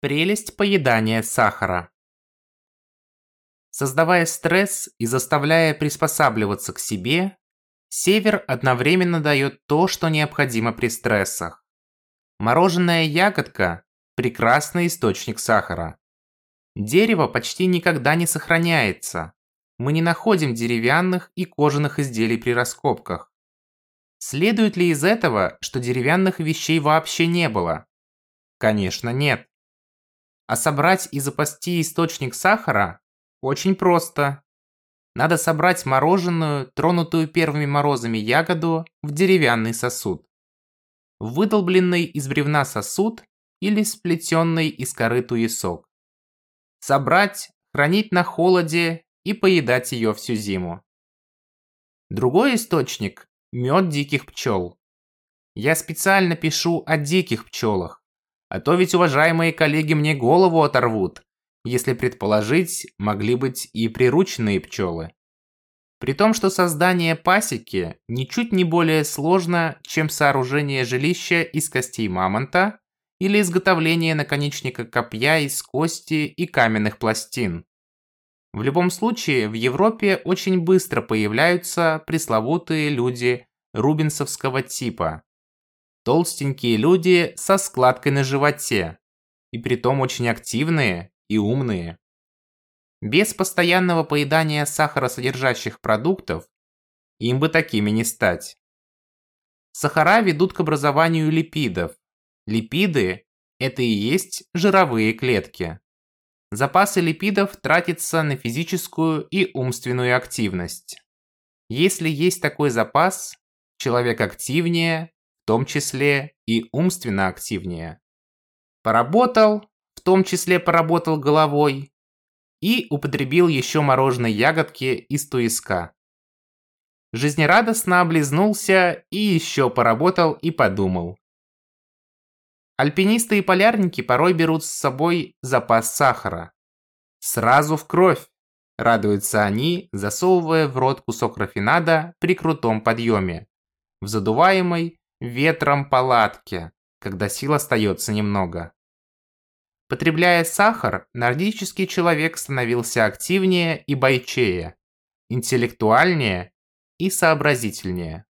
Прелесть поедания сахара. Создавая стресс и заставляя приспосабливаться к себе, север одновременно дает то, что необходимо при стрессах. Мороженая ягодка – прекрасный источник сахара. Дерево почти никогда не сохраняется. Мы не находим деревянных и кожаных изделий при раскопках. Следует ли из этого, что деревянных вещей вообще не было? Конечно, нет. А собрать и запасти источник сахара очень просто. Надо собрать мороженую, тронутую первыми морозами ягоду в деревянный сосуд. Выдолбленный из бревна сосуд или сплетенный из коры туесок. Собрать, хранить на холоде и поедать ее всю зиму. Другой источник – мед диких пчел. Я специально пишу о диких пчелах, а то ведь уважаемые коллеги мне голову оторвут, если предположить, могли быть и прирученные пчелы. При том, что создание пасеки ничуть не более сложно, чем сооружение жилища из костей мамонта или изготовление наконечника копья из кости и каменных пластин. В любом случае, в Европе очень быстро появляются пресловутые люди рубинсовского типа, толстенькие люди со складкой на животе, и притом очень активные и умные. Без постоянного поедания сахаросодержащих продуктов им бы такими не стать. Сахара ведут к образованию липидов. Липиды – это и есть жировые клетки. Запасы липидов тратятся на физическую и умственную активность. Если есть такой запас, человек активнее, том числе и умственно активнее. Поработал, в том числе поработал головой, и употребил еще мороженой ягодки из туиска. Жизнерадостно облизнулся и еще поработал и подумал. Альпинисты и полярники порой берут с собой запас сахара. Сразу в кровь, радуются они, засовывая в рот кусок рафинада при крутом подъеме, в задуваемой ветром палатке, когда сил остается немного. Потребляя сахар, нордический человек становился активнее и бойчее, интеллектуальнее и сообразительнее.